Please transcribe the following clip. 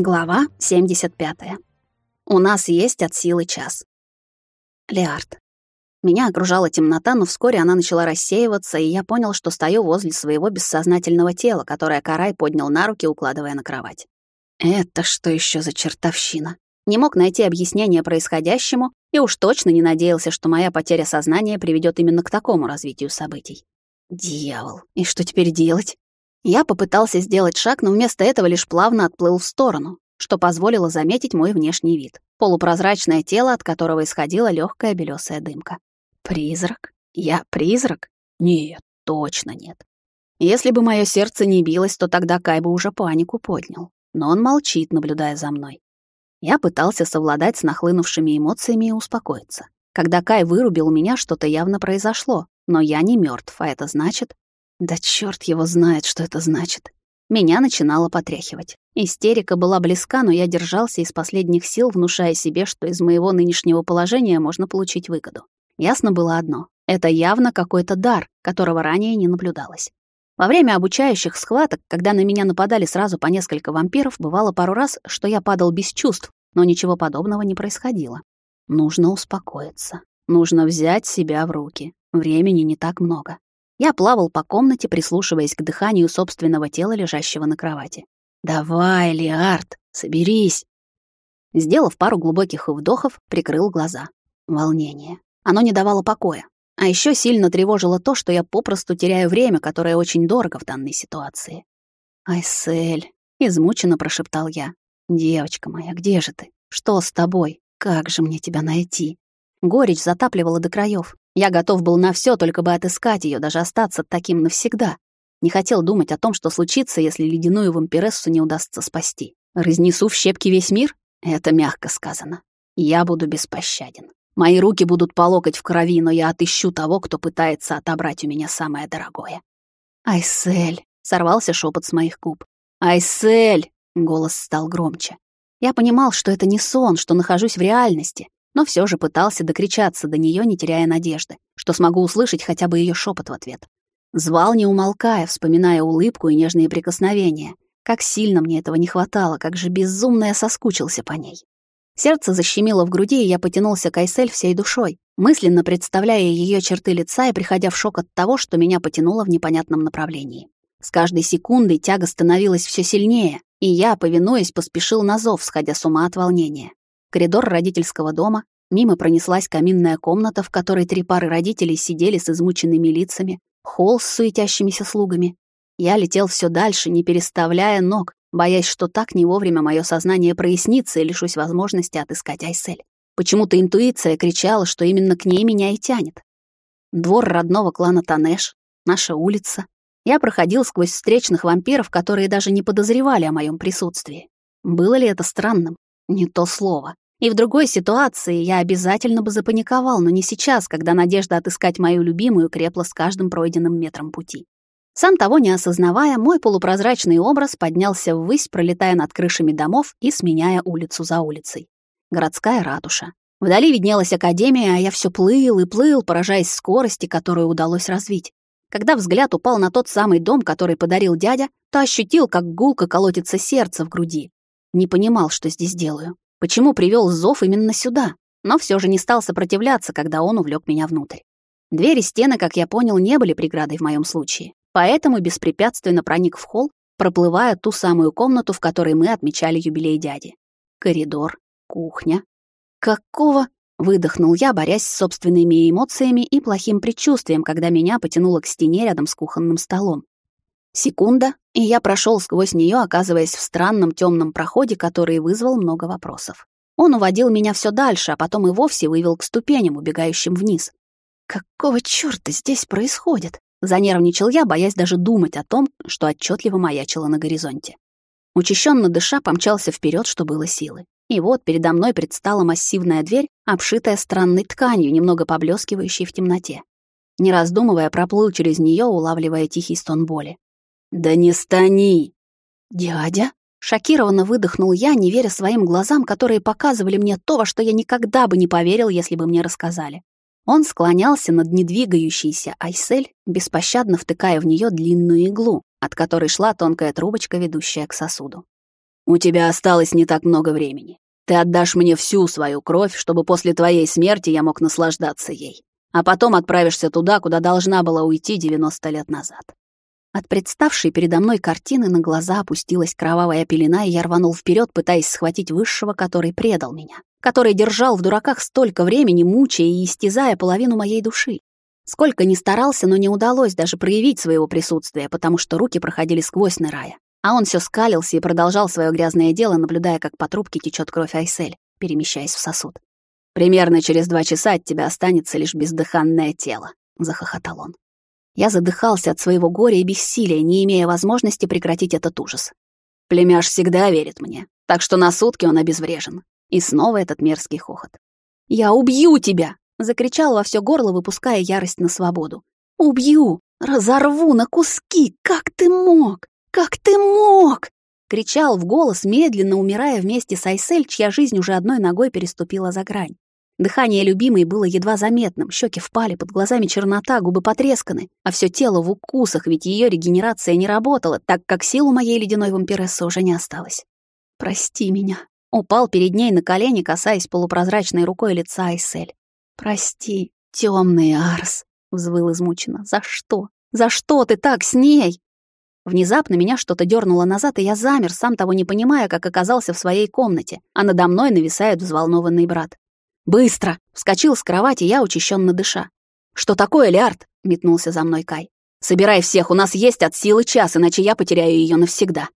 Глава 75. У нас есть от силы час. Леард. Меня окружала темнота, но вскоре она начала рассеиваться, и я понял, что стою возле своего бессознательного тела, которое Карай поднял на руки, укладывая на кровать. Это что еще за чертовщина? Не мог найти объяснение происходящему и уж точно не надеялся, что моя потеря сознания приведет именно к такому развитию событий. Дьявол, и что теперь делать? Я попытался сделать шаг, но вместо этого лишь плавно отплыл в сторону, что позволило заметить мой внешний вид. Полупрозрачное тело, от которого исходила легкая белесая дымка. Призрак? Я призрак? Нет, точно нет. Если бы мое сердце не билось, то тогда Кай бы уже панику поднял. Но он молчит, наблюдая за мной. Я пытался совладать с нахлынувшими эмоциями и успокоиться. Когда Кай вырубил меня, что-то явно произошло, но я не мертв, а это значит, да чёрт его знает, что это значит. Меня начинало потряхивать. Истерика была близка, но я держался из последних сил, внушая себе, что из моего нынешнего положения можно получить выгоду. Ясно было одно — это явно какой-то дар, которого ранее не наблюдалось. Во время обучающих схваток, когда на меня нападали сразу по несколько вампиров, бывало пару раз, что я падал без чувств, но ничего подобного не происходило. Нужно успокоиться. Нужно взять себя в руки. Времени не так много. Я плавал по комнате, прислушиваясь к дыханию собственного тела, лежащего на кровати. «Давай, Лиард, соберись!» Сделав пару глубоких вдохов, прикрыл глаза. Волнение. Оно не давало покоя. А еще сильно тревожило то, что я попросту теряю время, которое очень дорого в данной ситуации. «Айсель», — измученно прошептал я. «Девочка моя, где же ты? Что с тобой? Как же мне тебя найти?» Горечь затапливала до краев. Я готов был на все, только бы отыскать ее, даже остаться таким навсегда. Не хотел думать о том, что случится, если ледяную вампирессу не удастся спасти. Разнесу в щепки весь мир? Это мягко сказано. Я буду беспощаден. Мои руки будут по в крови, но я отыщу того, кто пытается отобрать у меня самое дорогое. «Айсель!» — сорвался шепот с моих губ. «Айсель!» — голос стал громче. Я понимал, что это не сон, что нахожусь в реальности, но все же пытался докричаться до нее, не теряя надежды, что смогу услышать хотя бы ее шепот в ответ. Звал, не умолкая, вспоминая улыбку и нежные прикосновения. Как сильно мне этого не хватало, как же безумно я соскучился по ней. Сердце защемило в груди, и я потянулся к Айсель всей душой, мысленно представляя ее черты лица и приходя в шок от того, что меня потянуло в непонятном направлении. С каждой секундой тяга становилась все сильнее, и я, повинуясь, поспешил на зов, сходя с ума от волнения коридор родительского дома, мимо пронеслась каминная комната, в которой три пары родителей сидели с измученными лицами, холл с суетящимися слугами. Я летел все дальше, не переставляя ног, боясь, что так не вовремя мое сознание прояснится и лишусь возможности отыскать Айсель. Почему-то интуиция кричала, что именно к ней меня и тянет. Двор родного клана Танеш, наша улица. Я проходил сквозь встречных вампиров, которые даже не подозревали о моем присутствии. Было ли это странным? Не то слово. И в другой ситуации я обязательно бы запаниковал, но не сейчас, когда надежда отыскать мою любимую крепла с каждым пройденным метром пути. Сам того не осознавая, мой полупрозрачный образ поднялся ввысь, пролетая над крышами домов и сменяя улицу за улицей. Городская ратуша. Вдали виднелась академия, а я все плыл и плыл, поражаясь скорости, которую удалось развить. Когда взгляд упал на тот самый дом, который подарил дядя, то ощутил, как гулко колотится сердце в груди. Не понимал, что здесь делаю. Почему привел зов именно сюда? Но все же не стал сопротивляться, когда он увлек меня внутрь. Двери стены, как я понял, не были преградой в моем случае. Поэтому беспрепятственно проник в холл, проплывая ту самую комнату, в которой мы отмечали юбилей дяди. Коридор, кухня. Какого? Выдохнул я, борясь с собственными эмоциями и плохим предчувствием, когда меня потянуло к стене рядом с кухонным столом. Секунда, и я прошел сквозь нее, оказываясь в странном темном проходе, который вызвал много вопросов. Он уводил меня все дальше, а потом и вовсе вывел к ступеням, убегающим вниз. Какого чёрта здесь происходит? Занервничал я, боясь даже думать о том, что отчетливо маячило на горизонте. Учащенно дыша помчался вперед, что было силы. И вот передо мной предстала массивная дверь, обшитая странной тканью, немного поблескивающей в темноте. Не раздумывая, проплыл через нее, улавливая тихий стон боли. «Да не стани!» «Дядя?» Шокированно выдохнул я, не веря своим глазам, которые показывали мне то, во что я никогда бы не поверил, если бы мне рассказали. Он склонялся над недвигающейся Айсель, беспощадно втыкая в нее длинную иглу, от которой шла тонкая трубочка, ведущая к сосуду. «У тебя осталось не так много времени. Ты отдашь мне всю свою кровь, чтобы после твоей смерти я мог наслаждаться ей. А потом отправишься туда, куда должна была уйти 90 лет назад». От представшей передо мной картины на глаза опустилась кровавая пелена, и я рванул вперед, пытаясь схватить высшего, который предал меня, который держал в дураках столько времени, мучая и истязая половину моей души. Сколько ни старался, но не удалось даже проявить своего присутствия, потому что руки проходили сквозь Нерая. А он все скалился и продолжал свое грязное дело, наблюдая, как по трубке течет кровь Айсель, перемещаясь в сосуд. «Примерно через два часа от тебя останется лишь бездыханное тело», — захохотал он. Я задыхался от своего горя и бессилия, не имея возможности прекратить этот ужас. Племяш всегда верит мне, так что на сутки он обезврежен. И снова этот мерзкий хохот. «Я убью тебя!» — закричал во все горло, выпуская ярость на свободу. «Убью! Разорву на куски! Как ты мог? Как ты мог?» Кричал в голос, медленно умирая вместе с Айсель, чья жизнь уже одной ногой переступила за грань. Дыхание любимой было едва заметным, щеки впали, под глазами чернота, губы потресканы, а все тело в укусах, ведь ее регенерация не работала, так как сил у моей ледяной вампирессы уже не осталось. «Прости меня», — упал перед ней на колени, касаясь полупрозрачной рукой лица Айсель. «Прости, темный Арс», — взвыл измученно. «За что? За что ты так с ней?» Внезапно меня что-то дернуло назад, и я замер, сам того не понимая, как оказался в своей комнате, а надо мной нависает взволнованный брат. «Быстро!» — вскочил с кровати я, учащенно дыша. «Что такое, Лиард?» — метнулся за мной Кай. «Собирай всех, у нас есть от силы час, иначе я потеряю ее навсегда».